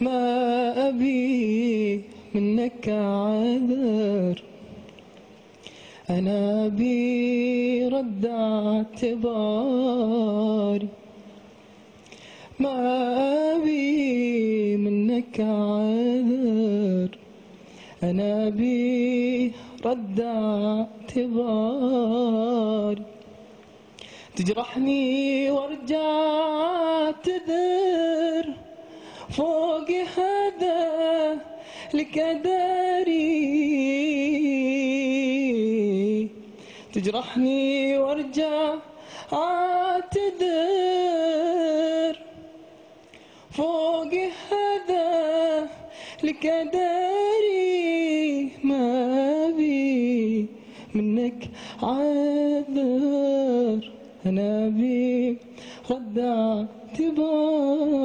ما أبي منك عذر. أنا أبي رد اعتباري. ما أبي منك عذر. أنا أبي رد اعتباري. تجرحني وارجع تذر. فوق هذا لكدري تجرحني وارجع اعتذر. فوق هذا لكدري ما بي منك عذر. أنا بي رد اعتبار.